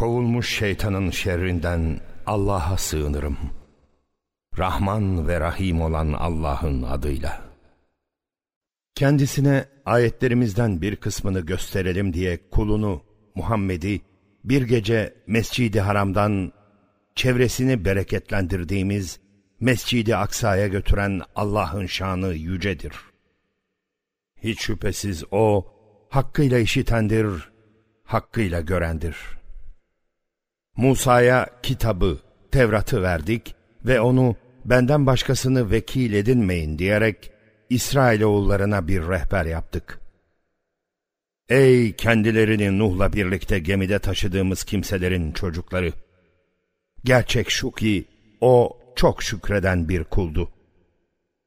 Kovulmuş şeytanın şerrinden Allah'a sığınırım. Rahman ve Rahim olan Allah'ın adıyla. Kendisine ayetlerimizden bir kısmını gösterelim diye kulunu Muhammed'i bir gece Mescid-i Haram'dan çevresini bereketlendirdiğimiz Mescid-i Aksa'ya götüren Allah'ın şanı yücedir. Hiç şüphesiz O, hakkıyla işitendir, hakkıyla görendir. Musa'ya kitabı, Tevrat'ı verdik ve onu benden başkasını vekil edinmeyin diyerek İsrailoğullarına bir rehber yaptık. Ey kendilerini Nuh'la birlikte gemide taşıdığımız kimselerin çocukları! Gerçek şu ki o çok şükreden bir kuldu.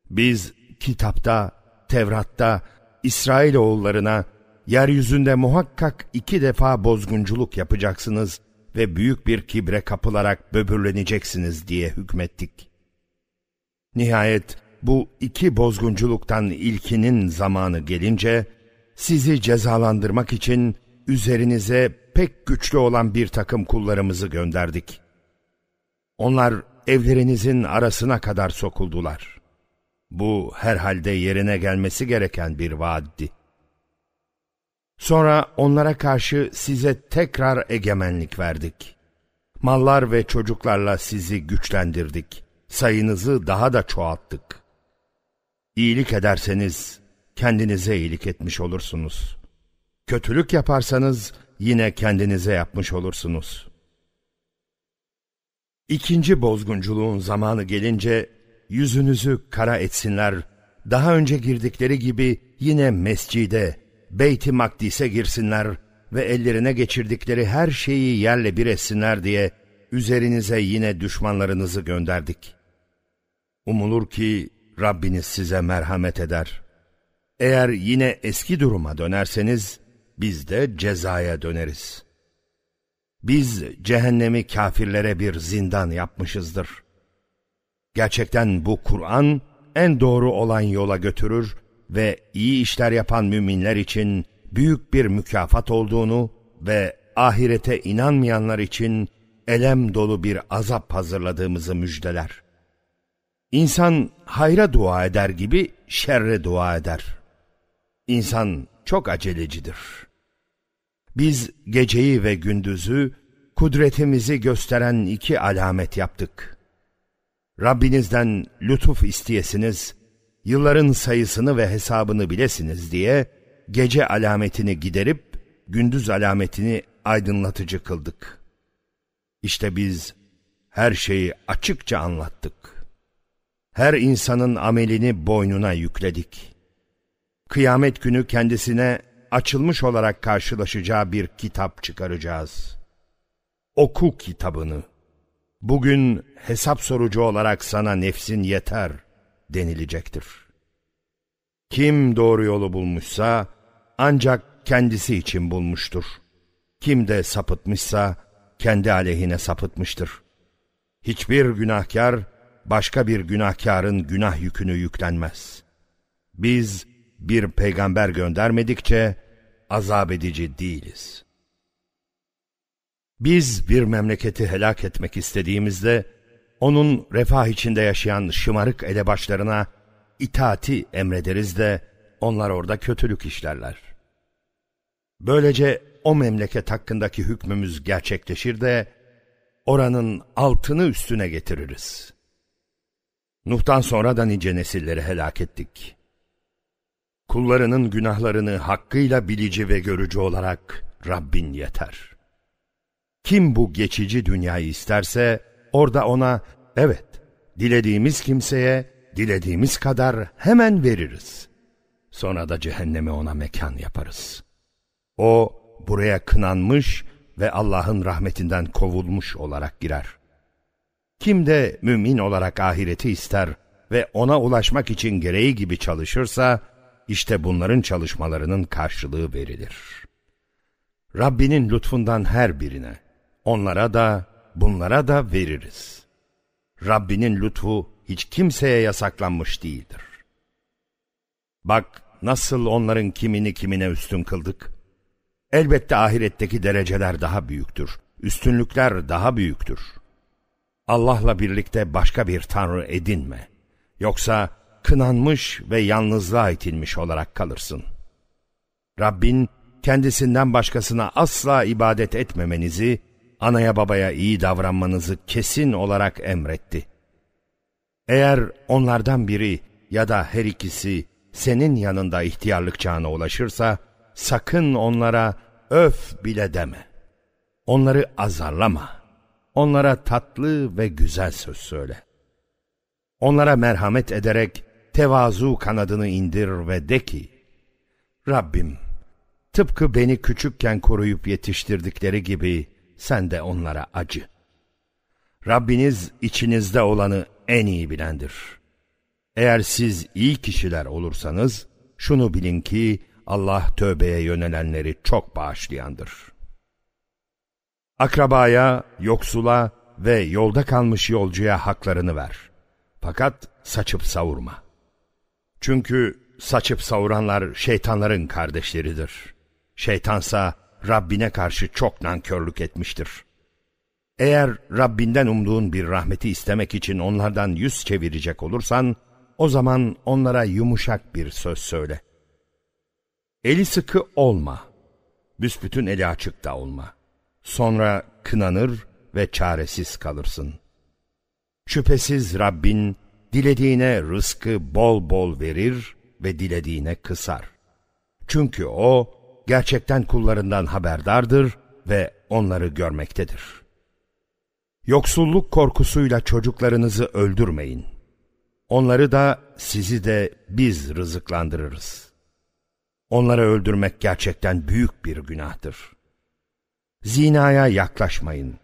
Biz kitapta, Tevrat'ta İsrailoğullarına yeryüzünde muhakkak iki defa bozgunculuk yapacaksınız ve büyük bir kibre kapılarak böbürleneceksiniz diye hükmettik. Nihayet bu iki bozgunculuktan ilkinin zamanı gelince, sizi cezalandırmak için üzerinize pek güçlü olan bir takım kullarımızı gönderdik. Onlar evlerinizin arasına kadar sokuldular. Bu herhalde yerine gelmesi gereken bir vaaddi. Sonra onlara karşı size tekrar egemenlik verdik. Mallar ve çocuklarla sizi güçlendirdik. Sayınızı daha da çoğalttık. İyilik ederseniz kendinize iyilik etmiş olursunuz. Kötülük yaparsanız yine kendinize yapmış olursunuz. İkinci bozgunculuğun zamanı gelince yüzünüzü kara etsinler, daha önce girdikleri gibi yine mescide, Beyt-i Makdis'e girsinler ve ellerine geçirdikleri her şeyi yerle bir etsinler diye üzerinize yine düşmanlarınızı gönderdik. Umulur ki Rabbiniz size merhamet eder. Eğer yine eski duruma dönerseniz biz de cezaya döneriz. Biz cehennemi kafirlere bir zindan yapmışızdır. Gerçekten bu Kur'an en doğru olan yola götürür ve iyi işler yapan müminler için büyük bir mükafat olduğunu ve ahirete inanmayanlar için elem dolu bir azap hazırladığımızı müjdeler. İnsan hayra dua eder gibi şerre dua eder. İnsan çok acelecidir. Biz geceyi ve gündüzü kudretimizi gösteren iki alamet yaptık. Rabbinizden lütuf isteyesiniz, yılların sayısını ve hesabını bilesiniz diye gece alametini giderip gündüz alametini aydınlatıcı kıldık. İşte biz her şeyi açıkça anlattık. Her insanın amelini boynuna yükledik. Kıyamet günü kendisine açılmış olarak karşılaşacağı bir kitap çıkaracağız. Oku kitabını. Bugün hesap sorucu olarak sana nefsin yeter denilecektir. Kim doğru yolu bulmuşsa ancak kendisi için bulmuştur. Kim de sapıtmışsa kendi aleyhine sapıtmıştır. Hiçbir günahkar başka bir günahkarın günah yükünü yüklenmez. Biz bir peygamber göndermedikçe azap edici değiliz. Biz bir memleketi helak etmek istediğimizde onun refah içinde yaşayan şımarık elebaşlarına itaati emrederiz de onlar orada kötülük işlerler. Böylece o memleket hakkındaki hükmümüz gerçekleşir de oranın altını üstüne getiririz. Nuh'tan sonra da nice nesilleri helak ettik. Kullarının günahlarını hakkıyla bilici ve görücü olarak Rabbin yeter. Kim bu geçici dünyayı isterse orada ona evet dilediğimiz kimseye dilediğimiz kadar hemen veririz. Sonra da cehenneme ona mekan yaparız. O buraya kınanmış ve Allah'ın rahmetinden kovulmuş olarak girer. Kim de mümin olarak ahireti ister ve ona ulaşmak için gereği gibi çalışırsa, işte bunların çalışmalarının karşılığı verilir. Rabbinin lütfundan her birine, onlara da, bunlara da veririz. Rabbinin lütfu hiç kimseye yasaklanmış değildir. Bak nasıl onların kimini kimine üstün kıldık. Elbette ahiretteki dereceler daha büyüktür, üstünlükler daha büyüktür. Allah'la birlikte başka bir tanrı edinme. Yoksa kınanmış ve yalnızlığa itilmiş olarak kalırsın. Rabbin kendisinden başkasına asla ibadet etmemenizi, anaya babaya iyi davranmanızı kesin olarak emretti. Eğer onlardan biri ya da her ikisi senin yanında ihtiyarlık çağına ulaşırsa, sakın onlara öf bile deme. Onları azarlama. Onlara tatlı ve güzel söz söyle. Onlara merhamet ederek tevazu kanadını indir ve de ki, Rabbim, tıpkı beni küçükken koruyup yetiştirdikleri gibi sen de onlara acı. Rabbiniz içinizde olanı en iyi bilendir. Eğer siz iyi kişiler olursanız, şunu bilin ki Allah tövbeye yönelenleri çok bağışlayandır. Akrabaya, yoksula ve yolda kalmış yolcuya haklarını ver. Fakat saçıp savurma. Çünkü saçıp savuranlar şeytanların kardeşleridir. Şeytansa Rabbine karşı çok nankörlük etmiştir. Eğer Rabbinden umduğun bir rahmeti istemek için onlardan yüz çevirecek olursan, o zaman onlara yumuşak bir söz söyle. Eli sıkı olma, büsbütün eli açık da olma. Sonra kınanır ve çaresiz kalırsın. Şüphesiz Rabbin dilediğine rızkı bol bol verir ve dilediğine kısar. Çünkü O gerçekten kullarından haberdardır ve onları görmektedir. Yoksulluk korkusuyla çocuklarınızı öldürmeyin. Onları da sizi de biz rızıklandırırız. Onları öldürmek gerçekten büyük bir günahtır. Zinaya yaklaşmayın.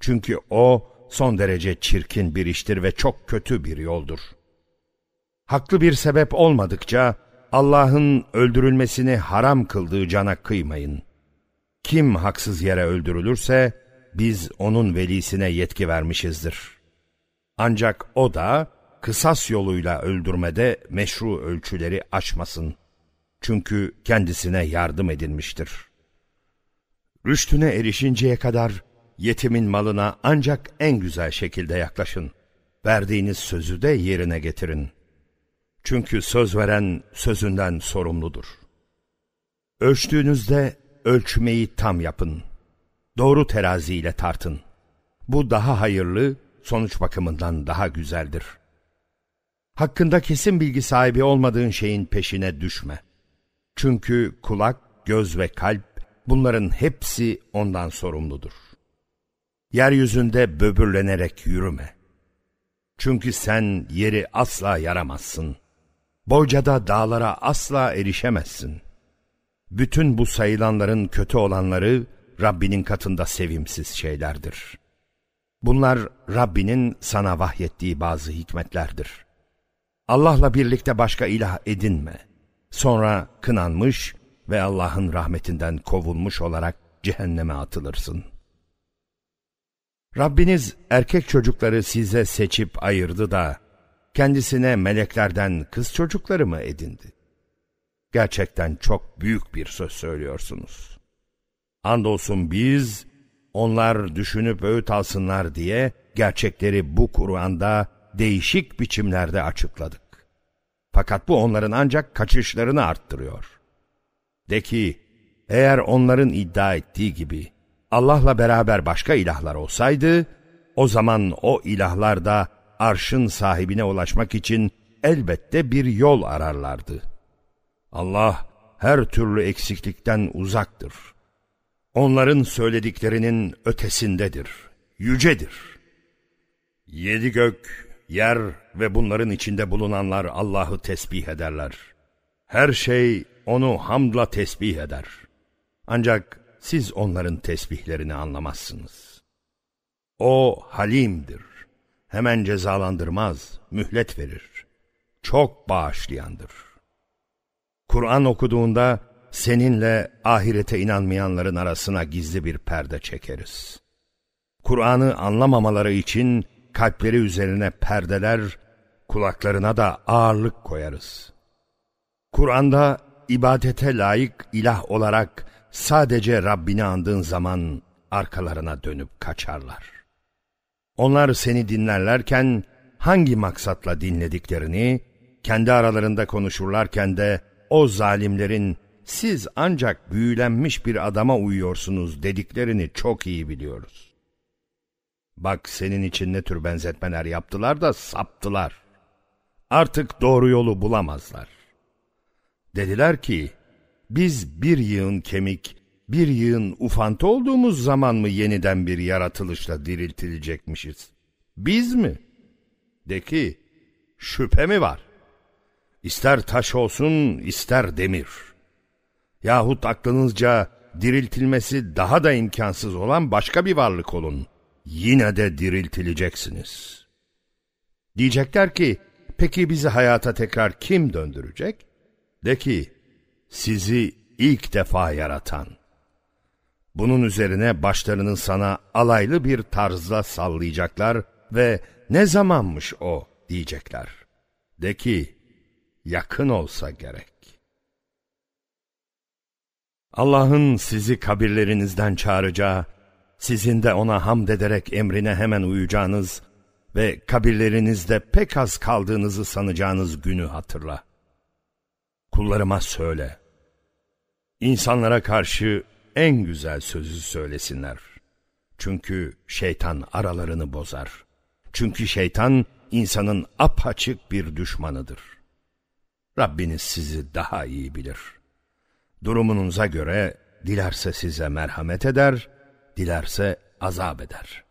Çünkü o son derece çirkin bir iştir ve çok kötü bir yoldur. Haklı bir sebep olmadıkça Allah'ın öldürülmesini haram kıldığı cana kıymayın. Kim haksız yere öldürülürse biz onun velisine yetki vermişizdir. Ancak o da kısas yoluyla öldürmede meşru ölçüleri aşmasın. Çünkü kendisine yardım edilmiştir. Rüştüne erişinceye kadar yetimin malına ancak en güzel şekilde yaklaşın. Verdiğiniz sözü de yerine getirin. Çünkü söz veren sözünden sorumludur. Ölçtüğünüzde ölçmeyi tam yapın. Doğru teraziyle tartın. Bu daha hayırlı, sonuç bakımından daha güzeldir. Hakkında kesin bilgi sahibi olmadığın şeyin peşine düşme. Çünkü kulak, göz ve kalp bunların hepsi ondan sorumludur. Yeryüzünde böbürlenerek yürüme. Çünkü sen yeri asla yaramazsın. Boycada dağlara asla erişemezsin. Bütün bu sayılanların kötü olanları Rabbinin katında sevimsiz şeylerdir. Bunlar Rabbinin sana vahyettiği bazı hikmetlerdir. Allah'la birlikte başka ilah edinme. Sonra kınanmış ve Allah'ın rahmetinden kovulmuş olarak cehenneme atılırsın. Rabbiniz erkek çocukları size seçip ayırdı da kendisine meleklerden kız çocukları mı edindi? Gerçekten çok büyük bir söz söylüyorsunuz. Andolsun biz, onlar düşünüp öğüt alsınlar diye gerçekleri bu Kur'an'da değişik biçimlerde açıkladık. Fakat bu onların ancak kaçışlarını arttırıyor. De ki, eğer onların iddia ettiği gibi Allah'la beraber başka ilahlar olsaydı, o zaman o ilahlar da arşın sahibine ulaşmak için elbette bir yol ararlardı. Allah her türlü eksiklikten uzaktır. Onların söylediklerinin ötesindedir, yücedir. Yedi gök, yer ve bunların içinde bulunanlar Allah'ı tesbih ederler. Her şey onu hamdla tesbih eder. Ancak siz onların tesbihlerini anlamazsınız. O halimdir hemen cezalandırmaz, mühlet verir. Çok bağışlayandır. Kur'an okuduğunda seninle ahirete inanmayanların arasına gizli bir perde çekeriz. Kur'an'ı anlamamaları için kalpleri üzerine perdeler, kulaklarına da ağırlık koyarız. Kur'an'da ibadete layık ilah olarak sadece Rabbini andığın zaman arkalarına dönüp kaçarlar. Onlar seni dinlerlerken hangi maksatla dinlediklerini, kendi aralarında konuşurlarken de o zalimlerin siz ancak büyülenmiş bir adama uyuyorsunuz dediklerini çok iyi biliyoruz. Bak senin için ne tür benzetmeler yaptılar da saptılar. Artık doğru yolu bulamazlar. Dediler ki, biz bir yığın kemik, bir yığın ufantı olduğumuz zaman mı yeniden bir yaratılışla diriltilecekmişiz? Biz mi? De ki, şüphe mi var? İster taş olsun, ister demir. Yahut aklınızca diriltilmesi daha da imkansız olan başka bir varlık olun. Yine de diriltileceksiniz. Diyecekler ki, peki bizi hayata tekrar kim döndürecek? De ki, sizi ilk defa yaratan. Bunun üzerine başlarını sana alaylı bir tarzla sallayacaklar ve ne zamanmış o diyecekler. De ki, yakın olsa gerek. Allah'ın sizi kabirlerinizden çağıracağı, sizin de ona hamd ederek emrine hemen uyacağınız ve kabirlerinizde pek az kaldığınızı sanacağınız günü hatırla. Kullarıma söyle. İnsanlara karşı en güzel sözü söylesinler. Çünkü şeytan aralarını bozar. Çünkü şeytan insanın apaçık bir düşmanıdır. Rabbiniz sizi daha iyi bilir. Durumunuza göre dilerse size merhamet eder, dilerse azap eder.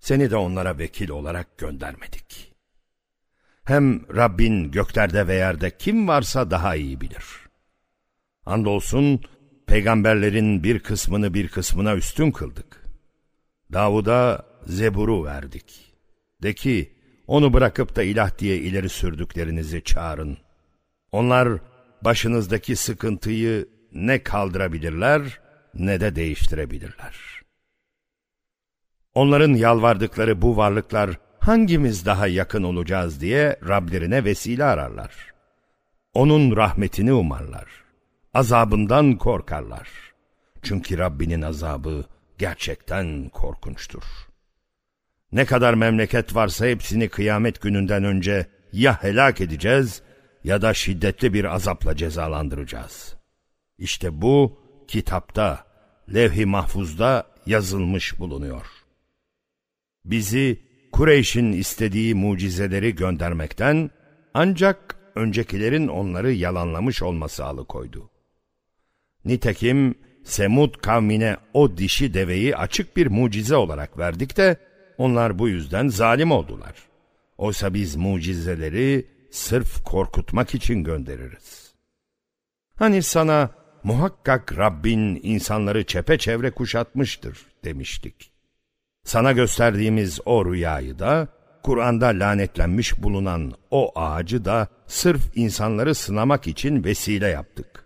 Seni de onlara vekil olarak göndermedik. Hem Rabbin göklerde ve yerde kim varsa daha iyi bilir. Andolsun peygamberlerin bir kısmını bir kısmına üstün kıldık. Davud'a Zebur'u verdik. De ki, onu bırakıp da ilah diye ileri sürdüklerinizi çağırın. Onlar başınızdaki sıkıntıyı ne kaldırabilirler ne de değiştirebilirler. Onların yalvardıkları bu varlıklar hangimiz daha yakın olacağız diye Rablerine vesile ararlar. Onun rahmetini umarlar. Azabından korkarlar. Çünkü Rabbinin azabı gerçekten korkunçtur. Ne kadar memleket varsa hepsini kıyamet gününden önce ya helak edeceğiz ya da şiddetli bir azapla cezalandıracağız. İşte bu kitapta, levh-i mahfuzda yazılmış bulunuyor. Bizi Kureyş'in istediği mucizeleri göndermekten ancak öncekilerin onları yalanlamış olması alıkoydu. Nitekim Semud kavmine o dişi deveyi açık bir mucize olarak verdik de onlar bu yüzden zalim oldular. Oysa biz mucizeleri sırf korkutmak için göndeririz. Hani sana muhakkak Rabbin insanları çepeçevre kuşatmıştır demiştik. Sana gösterdiğimiz o rüyayı da, Kur'an'da lanetlenmiş bulunan o ağacı da sırf insanları sınamak için vesile yaptık.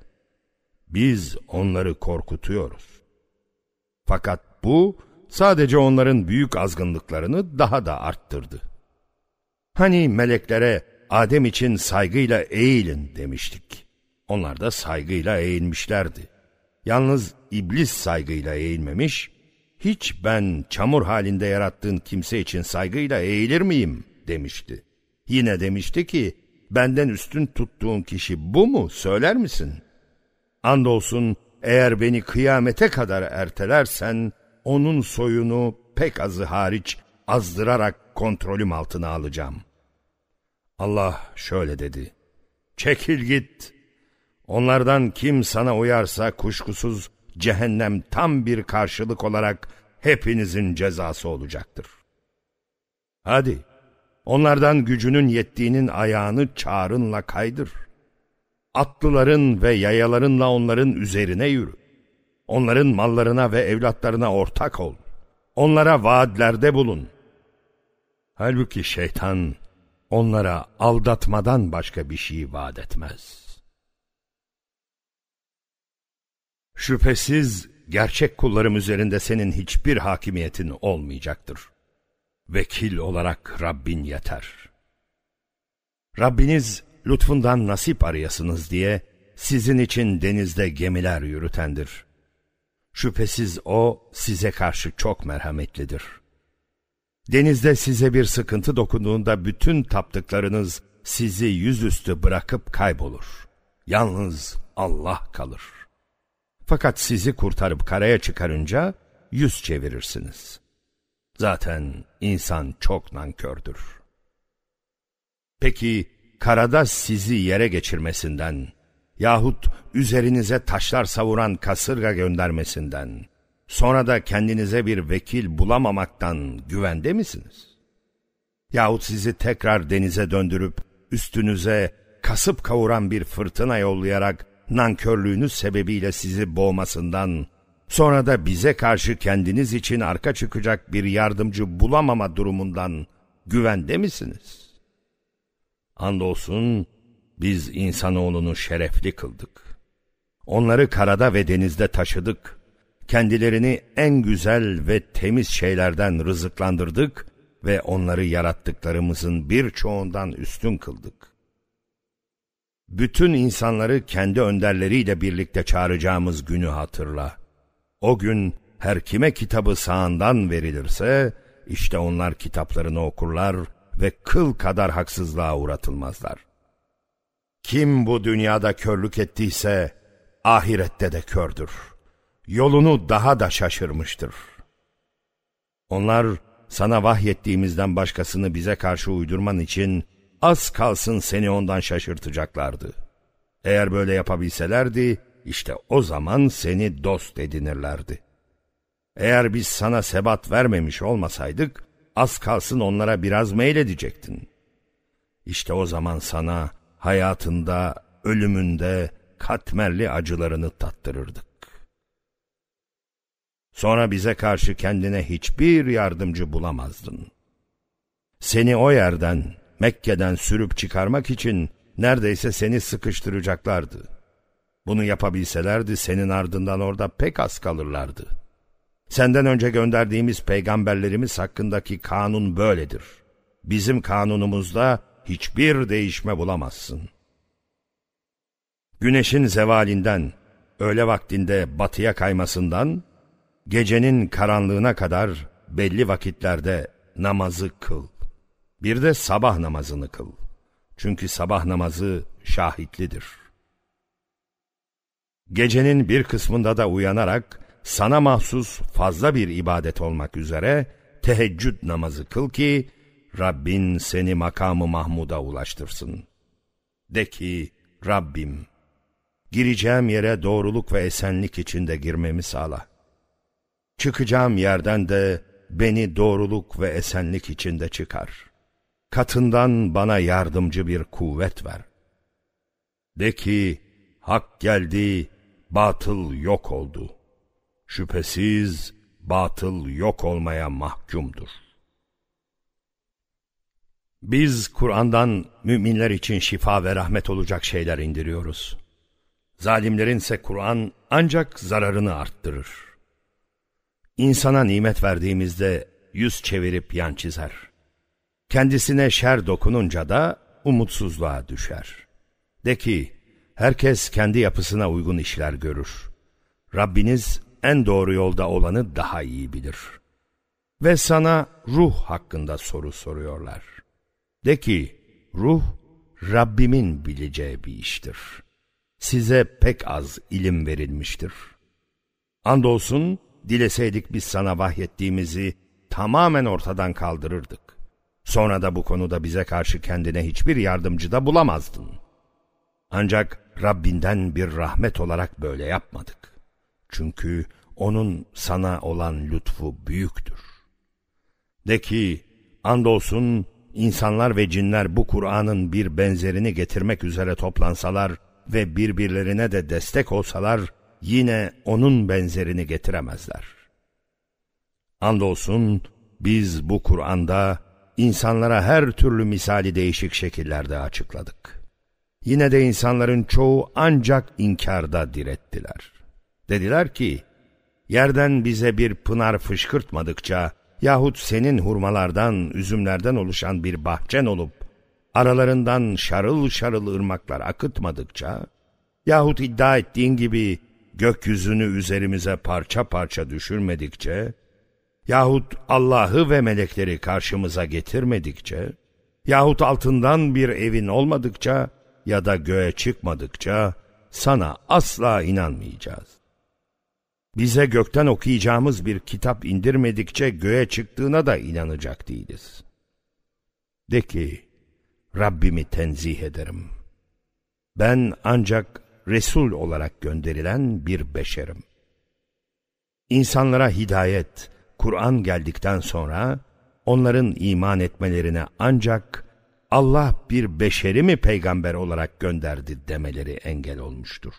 Biz onları korkutuyoruz. Fakat bu sadece onların büyük azgınlıklarını daha da arttırdı. Hani meleklere Adem için saygıyla eğilin demiştik. Onlar da saygıyla eğilmişlerdi. Yalnız iblis saygıyla eğilmemiş, hiç ben çamur halinde yarattığın kimse için saygıyla eğilir miyim demişti. Yine demişti ki benden üstün tuttuğun kişi bu mu söyler misin? Andolsun eğer beni kıyamete kadar ertelersen onun soyunu pek azı hariç azdırarak kontrolüm altına alacağım. Allah şöyle dedi. Çekil git. Onlardan kim sana uyarsa kuşkusuz cehennem tam bir karşılık olarak hepinizin cezası olacaktır. Hadi, onlardan gücünün yettiğinin ayağını çağrınla kaydır. Atlıların ve yayalarınla onların üzerine yürü. Onların mallarına ve evlatlarına ortak ol. Onlara vaadlerde bulun. Halbuki şeytan onlara aldatmadan başka bir şey vaat etmez.'' Şüphesiz gerçek kullarım üzerinde senin hiçbir hakimiyetin olmayacaktır. Vekil olarak Rabbin yeter. Rabbiniz lütfundan nasip arayasınız diye sizin için denizde gemiler yürütendir. Şüphesiz O size karşı çok merhametlidir. Denizde size bir sıkıntı dokunduğunda bütün taptıklarınız sizi yüzüstü bırakıp kaybolur. Yalnız Allah kalır. Fakat sizi kurtarıp karaya çıkarınca yüz çevirirsiniz. Zaten insan çok nankördür. Peki karada sizi yere geçirmesinden yahut üzerinize taşlar savuran kasırga göndermesinden, sonra da kendinize bir vekil bulamamaktan güvende misiniz? Yahut sizi tekrar denize döndürüp üstünüze kasıp kavuran bir fırtına yollayarak nankörlüğünüz sebebiyle sizi boğmasından, sonra da bize karşı kendiniz için arka çıkacak bir yardımcı bulamama durumundan güvende misiniz? Andolsun biz insanoğlunu şerefli kıldık. Onları karada ve denizde taşıdık. Kendilerini en güzel ve temiz şeylerden rızıklandırdık ve onları yarattıklarımızın birçoğundan üstün kıldık. Bütün insanları kendi önderleriyle birlikte çağıracağımız günü hatırla. O gün her kime kitabı sağından verilirse, işte onlar kitaplarını okurlar ve kıl kadar haksızlığa uğratılmazlar. Kim bu dünyada körlük ettiyse, ahirette de kördür. Yolunu daha da şaşırmıştır. Onlar sana vahyettiğimizden başkasını bize karşı uydurman için az kalsın seni ondan şaşırtacaklardı. Eğer böyle yapabilselerdi, işte o zaman seni dost edinirlerdi. Eğer biz sana sebat vermemiş olmasaydık, az kalsın onlara biraz meyledecektin. İşte o zaman sana hayatında, ölümünde katmerli acılarını tattırırdık. Sonra bize karşı kendine hiçbir yardımcı bulamazdın. Seni o yerden, Mekke'den sürüp çıkarmak için neredeyse seni sıkıştıracaklardı. Bunu yapabilselerdi senin ardından orada pek az kalırlardı. Senden önce gönderdiğimiz peygamberlerimiz hakkındaki kanun böyledir. Bizim kanunumuzda hiçbir değişme bulamazsın. Güneşin zevalinden, öğle vaktinde batıya kaymasından, gecenin karanlığına kadar belli vakitlerde namazı kıl. Bir de sabah namazını kıl. Çünkü sabah namazı şahitlidir. Gecenin bir kısmında da uyanarak sana mahsus fazla bir ibadet olmak üzere teheccüd namazı kıl ki Rabbin seni makamı Mahmud'a ulaştırsın. De ki Rabbim gireceğim yere doğruluk ve esenlik içinde girmemi sağla. Çıkacağım yerden de beni doğruluk ve esenlik içinde çıkar. Katından bana yardımcı bir kuvvet ver. De ki hak geldi, batıl yok oldu. Şüphesiz batıl yok olmaya mahkumdur. Biz Kur'an'dan müminler için şifa ve rahmet olacak şeyler indiriyoruz. Zalimlerin ise Kur'an ancak zararını arttırır. İnsana nimet verdiğimizde yüz çevirip yan çizer. Kendisine şer dokununca da umutsuzluğa düşer. De ki, herkes kendi yapısına uygun işler görür. Rabbiniz en doğru yolda olanı daha iyi bilir. Ve sana ruh hakkında soru soruyorlar. De ki, ruh Rabbimin bileceği bir iştir. Size pek az ilim verilmiştir. Andolsun, dileseydik biz sana vahyettiğimizi tamamen ortadan kaldırırdık. Sonra da bu konuda bize karşı kendine hiçbir yardımcı da bulamazdın. Ancak Rabbinden bir rahmet olarak böyle yapmadık. Çünkü onun sana olan lütfu büyüktür. De ki, andolsun insanlar ve cinler bu Kur'an'ın bir benzerini getirmek üzere toplansalar ve birbirlerine de destek olsalar, yine onun benzerini getiremezler. Andolsun biz bu Kur'an'da insanlara her türlü misali değişik şekillerde açıkladık. Yine de insanların çoğu ancak inkarda direttiler. Dediler ki, yerden bize bir pınar fışkırtmadıkça yahut senin hurmalardan, üzümlerden oluşan bir bahçen olup, aralarından şarıl şarıl ırmaklar akıtmadıkça, yahut iddia ettiğin gibi gökyüzünü üzerimize parça parça düşürmedikçe, yahut Allah'ı ve melekleri karşımıza getirmedikçe, yahut altından bir evin olmadıkça ya da göğe çıkmadıkça sana asla inanmayacağız. Bize gökten okuyacağımız bir kitap indirmedikçe göğe çıktığına da inanacak değiliz. De ki, Rabbimi tenzih ederim. Ben ancak Resul olarak gönderilen bir beşerim. İnsanlara hidayet, Kur'an geldikten sonra onların iman etmelerine ancak Allah bir beşeri mi peygamber olarak gönderdi demeleri engel olmuştur.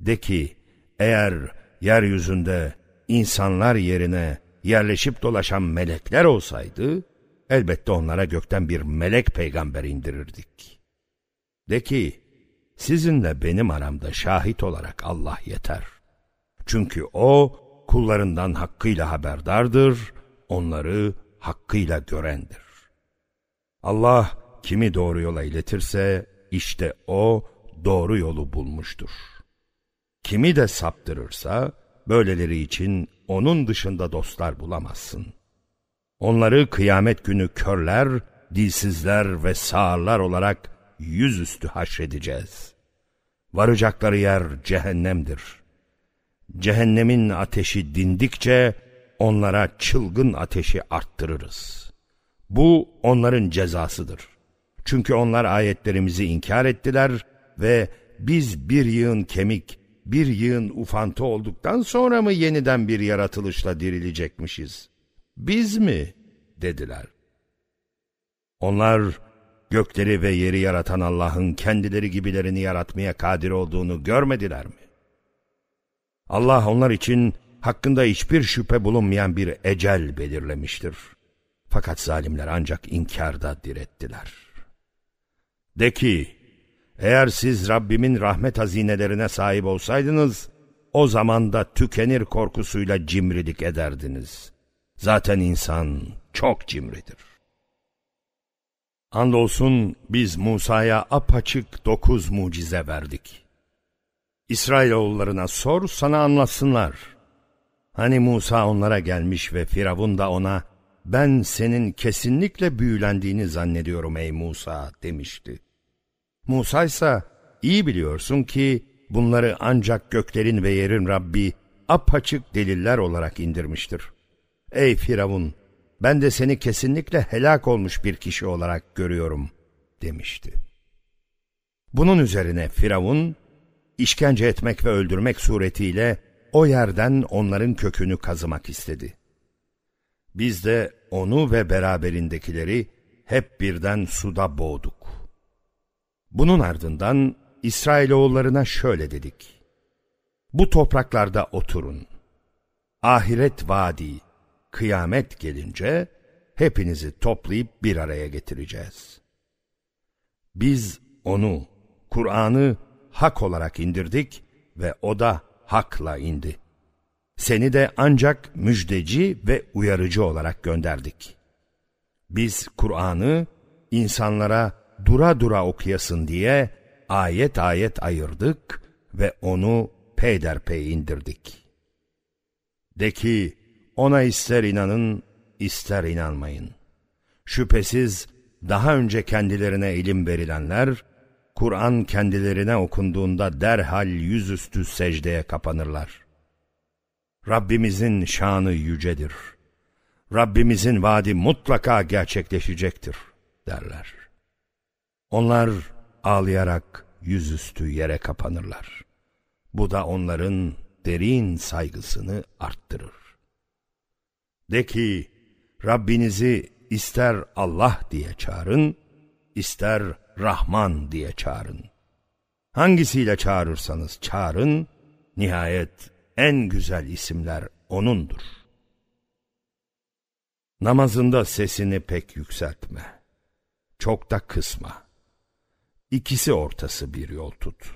De ki, eğer yeryüzünde insanlar yerine yerleşip dolaşan melekler olsaydı, elbette onlara gökten bir melek peygamber indirirdik. De ki, sizinle benim aramda şahit olarak Allah yeter. Çünkü O, kullarından hakkıyla haberdardır, onları hakkıyla görendir. Allah kimi doğru yola iletirse, işte O doğru yolu bulmuştur. Kimi de saptırırsa, böyleleri için onun dışında dostlar bulamazsın. Onları kıyamet günü körler, dilsizler ve sağırlar olarak yüzüstü haşredeceğiz. Varacakları yer cehennemdir. Cehennemin ateşi dindikçe onlara çılgın ateşi arttırırız. Bu onların cezasıdır. Çünkü onlar ayetlerimizi inkar ettiler ve biz bir yığın kemik, bir yığın ufantı olduktan sonra mı yeniden bir yaratılışla dirilecekmişiz? Biz mi? dediler. Onlar gökleri ve yeri yaratan Allah'ın kendileri gibilerini yaratmaya kadir olduğunu görmediler mi? Allah onlar için hakkında hiçbir şüphe bulunmayan bir ecel belirlemiştir. Fakat zalimler ancak inkarda direttiler. De ki, eğer siz Rabbimin rahmet hazinelerine sahip olsaydınız, o zaman da tükenir korkusuyla cimrilik ederdiniz. Zaten insan çok cimridir. Andolsun biz Musa'ya apaçık dokuz mucize verdik. İsrailoğullarına sor sana anlatsınlar. Hani Musa onlara gelmiş ve Firavun da ona ben senin kesinlikle büyülendiğini zannediyorum ey Musa demişti. Musa ise iyi biliyorsun ki bunları ancak göklerin ve yerin Rabbi apaçık deliller olarak indirmiştir. Ey Firavun ben de seni kesinlikle helak olmuş bir kişi olarak görüyorum demişti. Bunun üzerine Firavun işkence etmek ve öldürmek suretiyle o yerden onların kökünü kazımak istedi. Biz de onu ve beraberindekileri hep birden suda boğduk. Bunun ardından İsrailoğullarına şöyle dedik. Bu topraklarda oturun. Ahiret vadi, kıyamet gelince hepinizi toplayıp bir araya getireceğiz. Biz onu, Kur'an'ı hak olarak indirdik ve o da hakla indi. Seni de ancak müjdeci ve uyarıcı olarak gönderdik. Biz Kur'an'ı insanlara dura dura okuyasın diye ayet ayet ayırdık ve onu peyderpey indirdik. De ki, ona ister inanın, ister inanmayın. Şüphesiz daha önce kendilerine ilim verilenler, Kur'an kendilerine okunduğunda derhal yüzüstü secdeye kapanırlar. Rabbimizin şanı yücedir. Rabbimizin vaadi mutlaka gerçekleşecektir derler. Onlar ağlayarak yüzüstü yere kapanırlar. Bu da onların derin saygısını arttırır. De ki Rabbinizi ister Allah diye çağırın, ister Rahman diye çağırın. Hangisiyle çağırırsanız çağırın, nihayet en güzel isimler O'nundur. Namazında sesini pek yükseltme. Çok da kısma. İkisi ortası bir yol tut.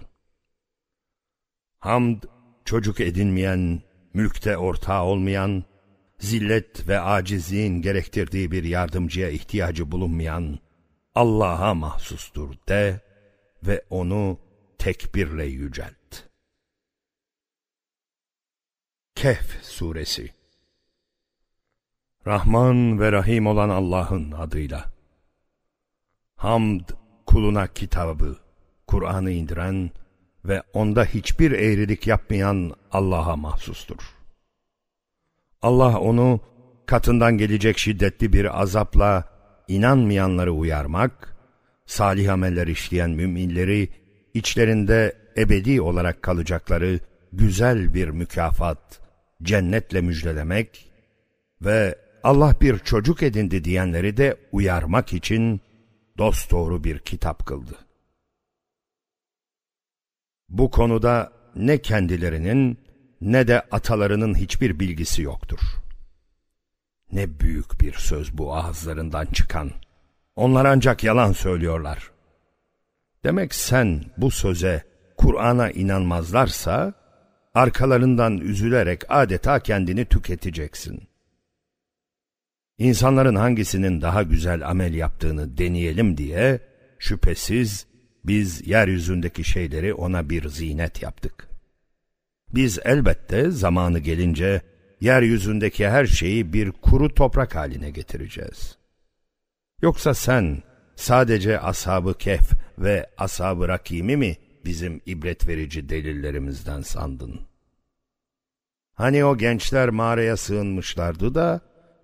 Hamd, çocuk edinmeyen, mülkte ortağı olmayan, zillet ve acizliğin gerektirdiği bir yardımcıya ihtiyacı bulunmayan Allah'a mahsustur de ve onu tekbirle yücelt. Kehf Suresi Rahman ve Rahim olan Allah'ın adıyla. Hamd kuluna kitabı, Kur'an'ı indiren ve onda hiçbir eğrilik yapmayan Allah'a mahsustur. Allah onu katından gelecek şiddetli bir azapla inanmayanları uyarmak, salih ameller işleyen müminleri içlerinde ebedi olarak kalacakları güzel bir mükafat, cennetle müjdelemek ve Allah bir çocuk edindi diyenleri de uyarmak için dosdoğru bir kitap kıldı. Bu konuda ne kendilerinin ne de atalarının hiçbir bilgisi yoktur. Ne büyük bir söz bu ağızlarından çıkan. Onlar ancak yalan söylüyorlar. Demek sen bu söze Kur'an'a inanmazlarsa arkalarından üzülerek adeta kendini tüketeceksin. İnsanların hangisinin daha güzel amel yaptığını deneyelim diye şüphesiz biz yeryüzündeki şeyleri ona bir zinet yaptık. Biz elbette zamanı gelince yeryüzündeki her şeyi bir kuru toprak haline getireceğiz. Yoksa sen sadece ashab-ı kehf ve ashab-ı rakimi mi bizim ibret verici delillerimizden sandın? Hani o gençler mağaraya sığınmışlardı da,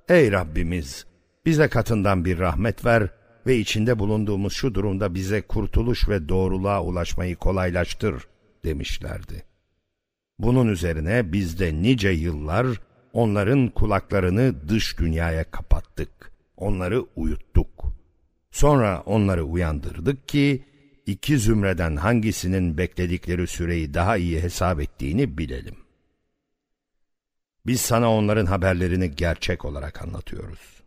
ey Rabbimiz bize katından bir rahmet ver ve içinde bulunduğumuz şu durumda bize kurtuluş ve doğruluğa ulaşmayı kolaylaştır demişlerdi. Bunun üzerine biz de nice yıllar onların kulaklarını dış dünyaya kapattık. Onları uyuttuk. Sonra onları uyandırdık ki iki zümreden hangisinin bekledikleri süreyi daha iyi hesap ettiğini bilelim. Biz sana onların haberlerini gerçek olarak anlatıyoruz.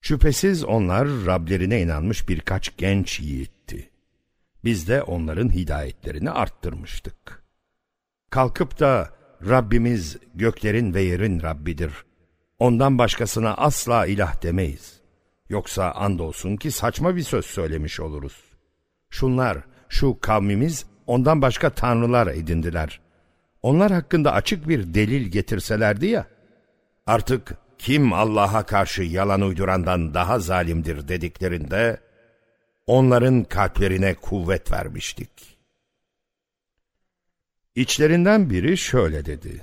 Şüphesiz onlar Rablerine inanmış birkaç genç yiğitti. Biz de onların hidayetlerini arttırmıştık. Kalkıp da Rabbimiz göklerin ve yerin Rabbidir. Ondan başkasına asla ilah demeyiz. Yoksa andolsun ki saçma bir söz söylemiş oluruz. Şunlar, şu kavmimiz ondan başka tanrılar edindiler. Onlar hakkında açık bir delil getirselerdi ya, artık kim Allah'a karşı yalan uydurandan daha zalimdir dediklerinde, onların kalplerine kuvvet vermiştik. İçlerinden biri şöyle dedi.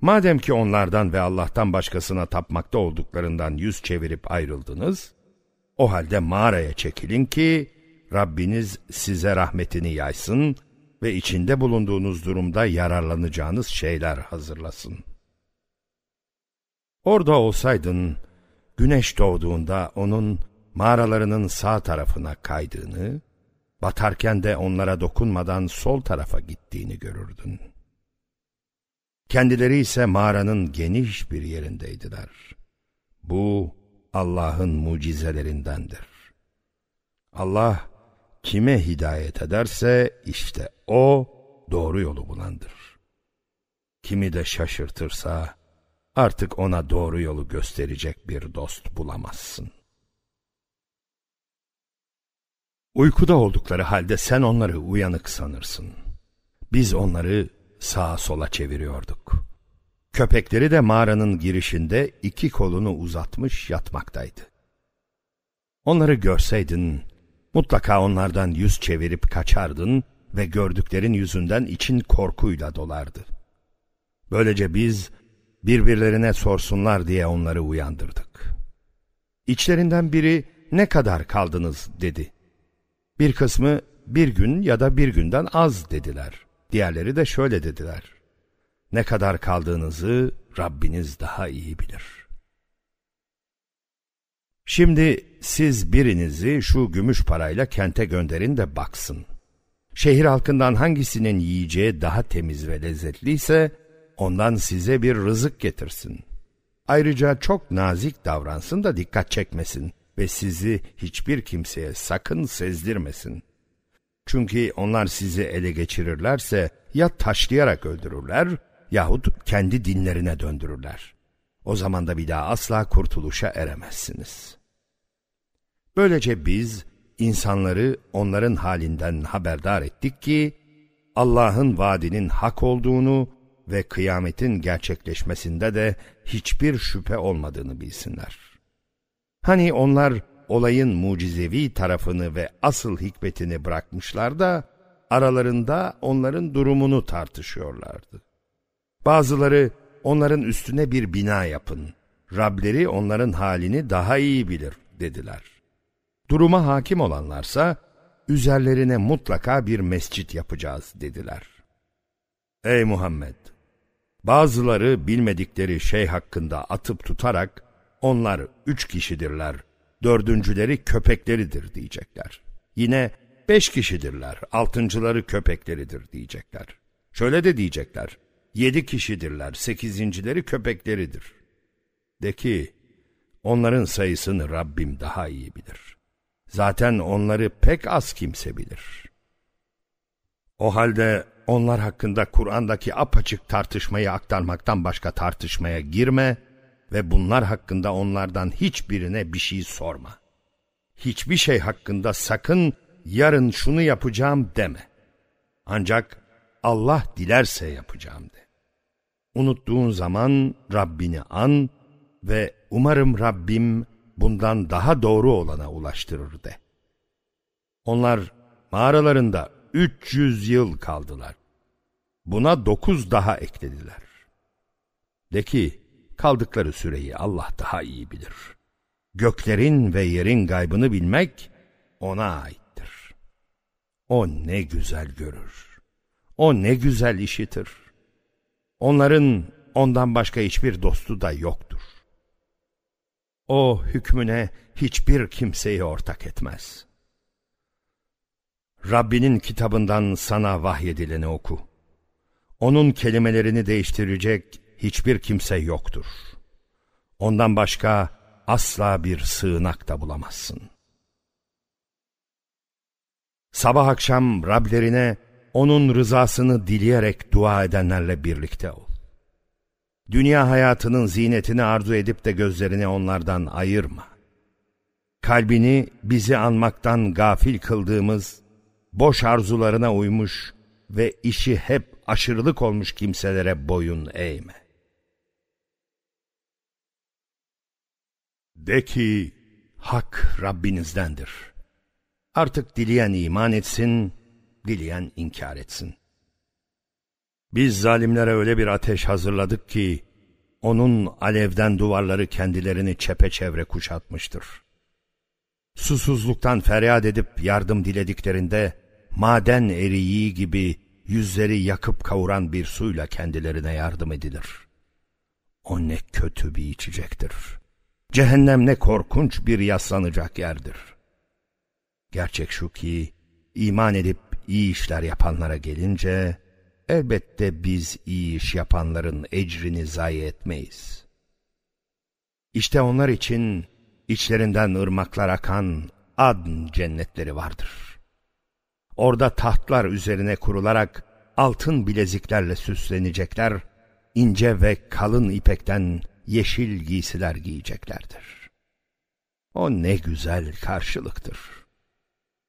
Madem ki onlardan ve Allah'tan başkasına tapmakta olduklarından yüz çevirip ayrıldınız, o halde mağaraya çekilin ki Rabbiniz size rahmetini yaysın ve içinde bulunduğunuz durumda yararlanacağınız şeyler hazırlasın. Orada olsaydın, güneş doğduğunda onun mağaralarının sağ tarafına kaydığını, batarken de onlara dokunmadan sol tarafa gittiğini görürdün. Kendileri ise mağaranın geniş bir yerindeydiler. Bu Allah'ın mucizelerindendir. Allah kime hidayet ederse işte o doğru yolu bulandır. Kimi de şaşırtırsa artık ona doğru yolu gösterecek bir dost bulamazsın. Uykuda oldukları halde sen onları uyanık sanırsın. Biz onları sağa sola çeviriyorduk. Köpekleri de mağaranın girişinde iki kolunu uzatmış yatmaktaydı. Onları görseydin Mutlaka onlardan yüz çevirip kaçardın ve gördüklerin yüzünden için korkuyla dolardı. Böylece biz birbirlerine sorsunlar diye onları uyandırdık. İçlerinden biri ne kadar kaldınız dedi. Bir kısmı bir gün ya da bir günden az dediler. Diğerleri de şöyle dediler. Ne kadar kaldığınızı Rabbiniz daha iyi bilir. Şimdi siz birinizi şu gümüş parayla kente gönderin de baksın. Şehir halkından hangisinin yiyeceği daha temiz ve lezzetliyse ondan size bir rızık getirsin. Ayrıca çok nazik davransın da dikkat çekmesin ve sizi hiçbir kimseye sakın sezdirmesin. Çünkü onlar sizi ele geçirirlerse ya taşlayarak öldürürler yahut kendi dinlerine döndürürler. O zaman da bir daha asla kurtuluşa eremezsiniz.'' Böylece biz insanları onların halinden haberdar ettik ki Allah'ın vaadinin hak olduğunu ve kıyametin gerçekleşmesinde de hiçbir şüphe olmadığını bilsinler. Hani onlar olayın mucizevi tarafını ve asıl hikmetini bırakmışlar da aralarında onların durumunu tartışıyorlardı. Bazıları onların üstüne bir bina yapın, Rableri onların halini daha iyi bilir dediler. Duruma hakim olanlarsa üzerlerine mutlaka bir mescit yapacağız dediler. Ey Muhammed! Bazıları bilmedikleri şey hakkında atıp tutarak onlar üç kişidirler, dördüncüleri köpekleridir diyecekler. Yine beş kişidirler, altıncıları köpekleridir diyecekler. Şöyle de diyecekler, yedi kişidirler, sekizincileri köpekleridir. De ki, onların sayısını Rabbim daha iyi bilir. Zaten onları pek az kimse bilir. O halde onlar hakkında Kur'an'daki apaçık tartışmayı aktarmaktan başka tartışmaya girme ve bunlar hakkında onlardan hiçbirine bir şey sorma. Hiçbir şey hakkında sakın yarın şunu yapacağım deme. Ancak Allah dilerse yapacağım de. Unuttuğun zaman Rabbini an ve umarım Rabbim bundan daha doğru olana ulaştırır de. Onlar mağaralarında 300 yıl kaldılar. Buna dokuz daha eklediler. De ki, kaldıkları süreyi Allah daha iyi bilir. Göklerin ve yerin gaybını bilmek ona aittir. O ne güzel görür. O ne güzel işitir. Onların ondan başka hiçbir dostu da yoktur. O hükmüne hiçbir kimseyi ortak etmez. Rabbinin kitabından sana vahyedileni oku. Onun kelimelerini değiştirecek hiçbir kimse yoktur. Ondan başka asla bir sığınak da bulamazsın. Sabah akşam Rablerine onun rızasını dileyerek dua edenlerle birlikte ol. Dünya hayatının zinetini arzu edip de gözlerini onlardan ayırma. Kalbini bizi anmaktan gafil kıldığımız, boş arzularına uymuş ve işi hep aşırılık olmuş kimselere boyun eğme. De ki, hak Rabbinizdendir. Artık dileyen iman etsin, dileyen inkar etsin. Biz zalimlere öyle bir ateş hazırladık ki, onun alevden duvarları kendilerini çepeçevre kuşatmıştır. Susuzluktan feryat edip yardım dilediklerinde, maden eriği gibi yüzleri yakıp kavuran bir suyla kendilerine yardım edilir. O ne kötü bir içecektir. Cehennem ne korkunç bir yaslanacak yerdir. Gerçek şu ki, iman edip iyi işler yapanlara gelince, elbette biz iyi iş yapanların ecrini zayi etmeyiz. İşte onlar için içlerinden ırmaklar akan adn cennetleri vardır. Orada tahtlar üzerine kurularak altın bileziklerle süslenecekler, ince ve kalın ipekten yeşil giysiler giyeceklerdir. O ne güzel karşılıktır.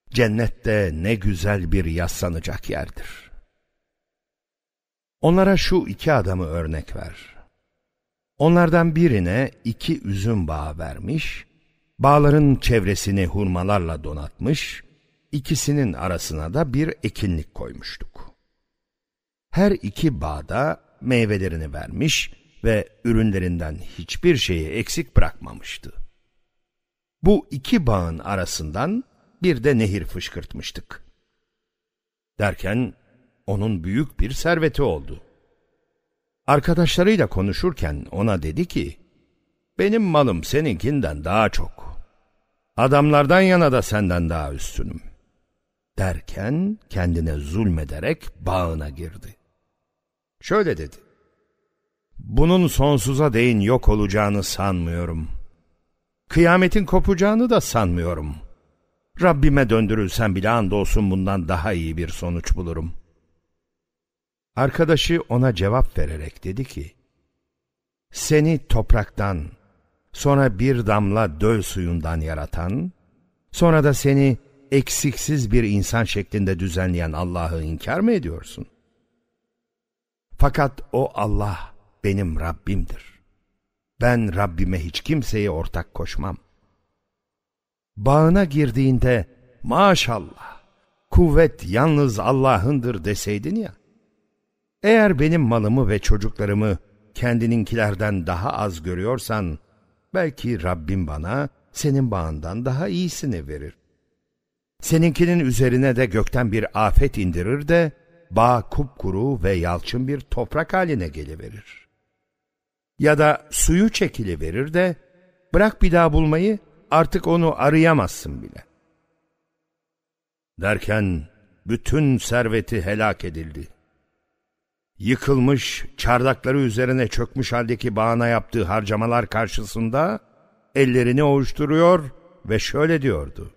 Cennette ne güzel bir yaslanacak yerdir. Onlara şu iki adamı örnek ver. Onlardan birine iki üzüm bağı vermiş, bağların çevresini hurmalarla donatmış, ikisinin arasına da bir ekinlik koymuştuk. Her iki bağda meyvelerini vermiş ve ürünlerinden hiçbir şeyi eksik bırakmamıştı. Bu iki bağın arasından bir de nehir fışkırtmıştık. Derken onun büyük bir serveti oldu. Arkadaşlarıyla konuşurken ona dedi ki, benim malım seninkinden daha çok. Adamlardan yana da senden daha üstünüm. Derken kendine zulmederek bağına girdi. Şöyle dedi, bunun sonsuza değin yok olacağını sanmıyorum. Kıyametin kopacağını da sanmıyorum. Rabbime döndürülsem bile andolsun bundan daha iyi bir sonuç bulurum. Arkadaşı ona cevap vererek dedi ki, Seni topraktan, sonra bir damla döl suyundan yaratan, sonra da seni eksiksiz bir insan şeklinde düzenleyen Allah'ı inkar mı ediyorsun? Fakat o Allah benim Rabbimdir. Ben Rabbime hiç kimseye ortak koşmam. Bağına girdiğinde maşallah kuvvet yalnız Allah'ındır deseydin ya. Eğer benim malımı ve çocuklarımı kendininkilerden daha az görüyorsan, belki Rabbim bana senin bağından daha iyisini verir. Seninkinin üzerine de gökten bir afet indirir de, bağ kupkuru ve yalçın bir toprak haline geliverir. Ya da suyu çekili verir de, bırak bir daha bulmayı, artık onu arayamazsın bile. Derken bütün serveti helak edildi. Yıkılmış, çardakları üzerine çökmüş haldeki bağına yaptığı harcamalar karşısında ellerini ovuşturuyor ve şöyle diyordu.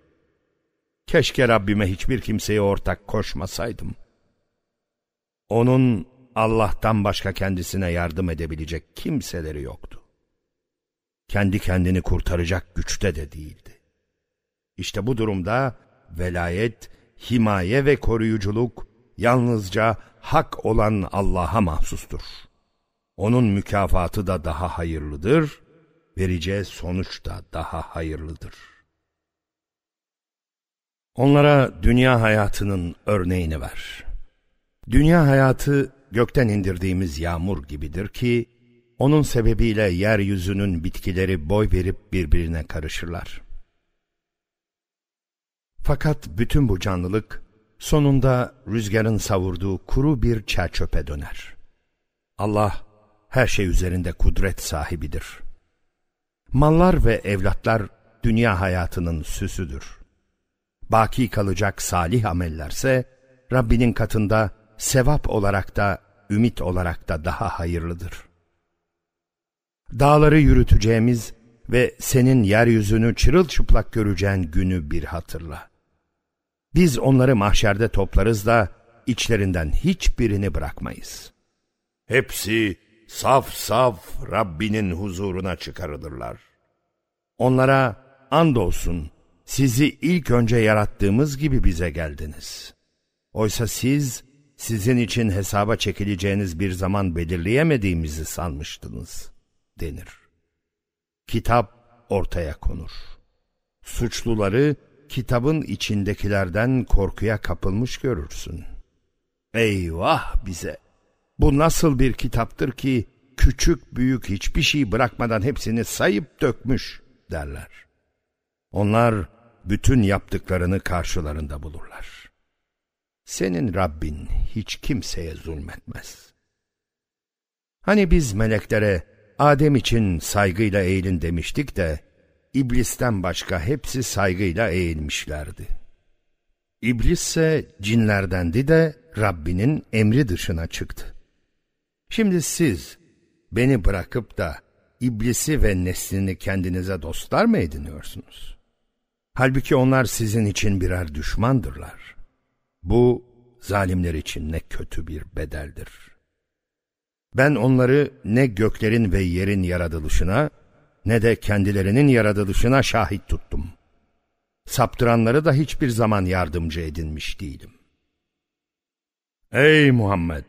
Keşke Rabbime hiçbir kimseye ortak koşmasaydım. Onun Allah'tan başka kendisine yardım edebilecek kimseleri yoktu. Kendi kendini kurtaracak güçte de değildi. İşte bu durumda velayet, himaye ve koruyuculuk yalnızca hak olan Allah'a mahsustur. Onun mükafatı da daha hayırlıdır, vereceği sonuç da daha hayırlıdır. Onlara dünya hayatının örneğini ver. Dünya hayatı gökten indirdiğimiz yağmur gibidir ki, onun sebebiyle yeryüzünün bitkileri boy verip birbirine karışırlar. Fakat bütün bu canlılık sonunda rüzgarın savurduğu kuru bir çerçöpe döner. Allah her şey üzerinde kudret sahibidir. Mallar ve evlatlar dünya hayatının süsüdür. Baki kalacak salih amellerse Rabbinin katında sevap olarak da ümit olarak da daha hayırlıdır. Dağları yürüteceğimiz ve senin yeryüzünü çırılçıplak göreceğin günü bir hatırla. Biz onları mahşerde toplarız da içlerinden hiçbirini bırakmayız. Hepsi saf saf Rabbinin huzuruna çıkarılırlar. Onlara andolsun sizi ilk önce yarattığımız gibi bize geldiniz. Oysa siz sizin için hesaba çekileceğiniz bir zaman belirleyemediğimizi sanmıştınız denir. Kitap ortaya konur. Suçluları kitabın içindekilerden korkuya kapılmış görürsün. Eyvah bize! Bu nasıl bir kitaptır ki küçük büyük hiçbir şey bırakmadan hepsini sayıp dökmüş derler. Onlar bütün yaptıklarını karşılarında bulurlar. Senin Rabbin hiç kimseye zulmetmez. Hani biz meleklere Adem için saygıyla eğilin demiştik de İblisten başka hepsi saygıyla eğilmişlerdi. İblis ise cinlerdendi de Rabbinin emri dışına çıktı. Şimdi siz beni bırakıp da iblisi ve neslini kendinize dostlar mı ediniyorsunuz? Halbuki onlar sizin için birer düşmandırlar. Bu zalimler için ne kötü bir bedeldir. Ben onları ne göklerin ve yerin yaratılışına ne de kendilerinin yaratılışına şahit tuttum. Saptıranları da hiçbir zaman yardımcı edinmiş değilim. Ey Muhammed!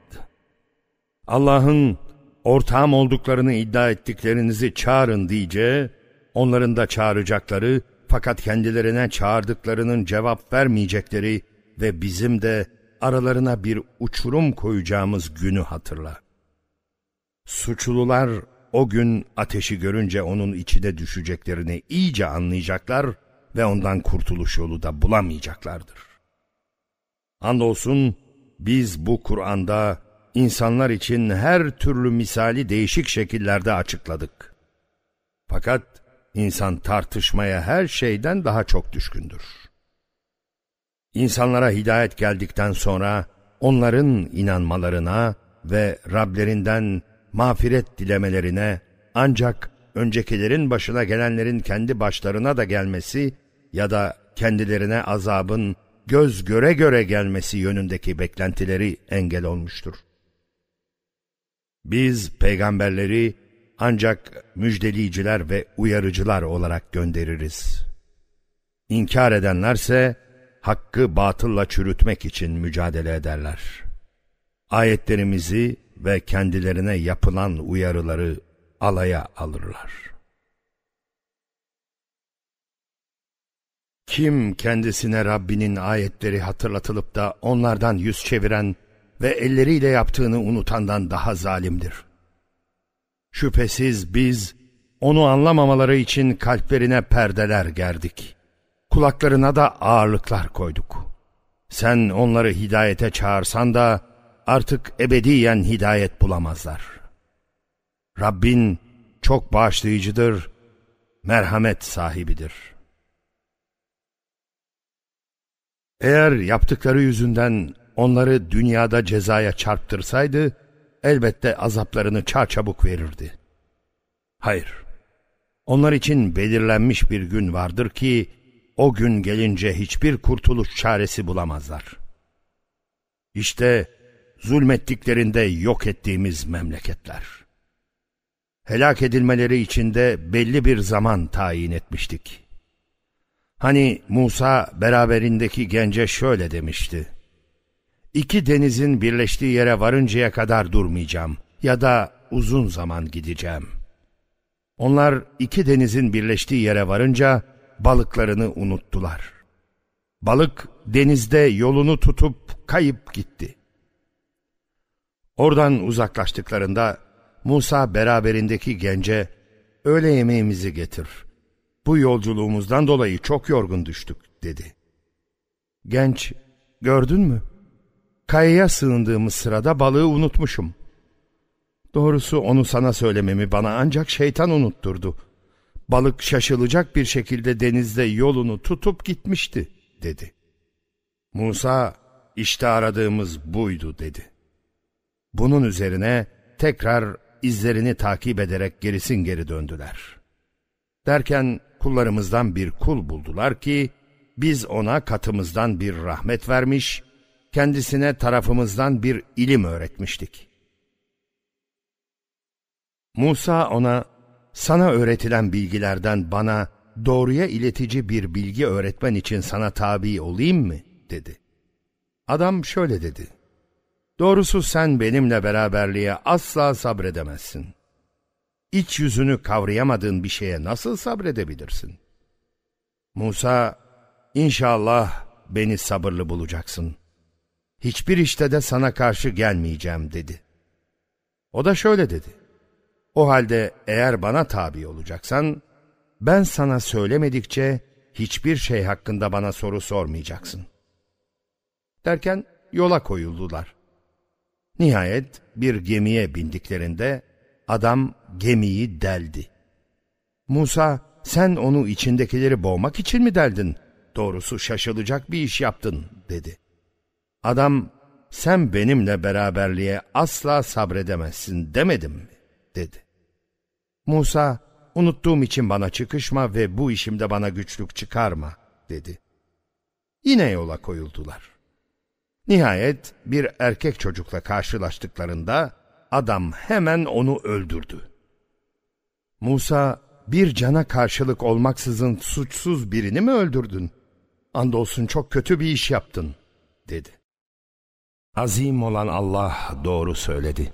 Allah'ın ortağım olduklarını iddia ettiklerinizi çağırın diye, onların da çağıracakları fakat kendilerine çağırdıklarının cevap vermeyecekleri ve bizim de aralarına bir uçurum koyacağımız günü hatırla. Suçlular o gün ateşi görünce onun içine düşeceklerini iyice anlayacaklar ve ondan kurtuluş yolu da bulamayacaklardır. Andolsun biz bu Kur'an'da insanlar için her türlü misali değişik şekillerde açıkladık. Fakat insan tartışmaya her şeyden daha çok düşkündür. İnsanlara hidayet geldikten sonra onların inanmalarına ve Rablerinden mağfiret dilemelerine ancak öncekilerin başına gelenlerin kendi başlarına da gelmesi ya da kendilerine azabın göz göre göre gelmesi yönündeki beklentileri engel olmuştur. Biz peygamberleri ancak müjdeleyiciler ve uyarıcılar olarak göndeririz. İnkar edenlerse hakkı batılla çürütmek için mücadele ederler. Ayetlerimizi ve kendilerine yapılan uyarıları alaya alırlar. Kim kendisine Rabbinin ayetleri hatırlatılıp da onlardan yüz çeviren ve elleriyle yaptığını unutandan daha zalimdir. Şüphesiz biz onu anlamamaları için kalplerine perdeler gerdik. Kulaklarına da ağırlıklar koyduk. Sen onları hidayete çağırsan da artık ebediyen hidayet bulamazlar. Rabbin çok bağışlayıcıdır, merhamet sahibidir. Eğer yaptıkları yüzünden onları dünyada cezaya çarptırsaydı, elbette azaplarını çarçabuk verirdi. Hayır, onlar için belirlenmiş bir gün vardır ki, o gün gelince hiçbir kurtuluş çaresi bulamazlar. İşte zulmettiklerinde yok ettiğimiz memleketler. Helak edilmeleri içinde belli bir zaman tayin etmiştik. Hani Musa beraberindeki gence şöyle demişti. İki denizin birleştiği yere varıncaya kadar durmayacağım ya da uzun zaman gideceğim. Onlar iki denizin birleştiği yere varınca balıklarını unuttular. Balık denizde yolunu tutup kayıp gitti. Oradan uzaklaştıklarında Musa beraberindeki gence öğle yemeğimizi getir. Bu yolculuğumuzdan dolayı çok yorgun düştük dedi. Genç gördün mü? Kayaya sığındığımız sırada balığı unutmuşum. Doğrusu onu sana söylememi bana ancak şeytan unutturdu. Balık şaşılacak bir şekilde denizde yolunu tutup gitmişti dedi. Musa işte aradığımız buydu dedi. Bunun üzerine tekrar izlerini takip ederek gerisin geri döndüler. Derken kullarımızdan bir kul buldular ki biz ona katımızdan bir rahmet vermiş, kendisine tarafımızdan bir ilim öğretmiştik. Musa ona sana öğretilen bilgilerden bana doğruya iletici bir bilgi öğretmen için sana tabi olayım mı? dedi. Adam şöyle dedi. Doğrusu sen benimle beraberliğe asla sabredemezsin. İç yüzünü kavrayamadığın bir şeye nasıl sabredebilirsin? Musa, inşallah beni sabırlı bulacaksın. Hiçbir işte de sana karşı gelmeyeceğim dedi. O da şöyle dedi. O halde eğer bana tabi olacaksan, ben sana söylemedikçe hiçbir şey hakkında bana soru sormayacaksın. Derken yola koyuldular. Nihayet bir gemiye bindiklerinde adam gemiyi deldi. Musa sen onu içindekileri boğmak için mi deldin? Doğrusu şaşılacak bir iş yaptın dedi. Adam sen benimle beraberliğe asla sabredemezsin demedim mi? dedi. Musa unuttuğum için bana çıkışma ve bu işimde bana güçlük çıkarma dedi. Yine yola koyuldular. Nihayet bir erkek çocukla karşılaştıklarında adam hemen onu öldürdü. Musa bir cana karşılık olmaksızın suçsuz birini mi öldürdün? Andolsun çok kötü bir iş yaptın dedi. Azim olan Allah doğru söyledi.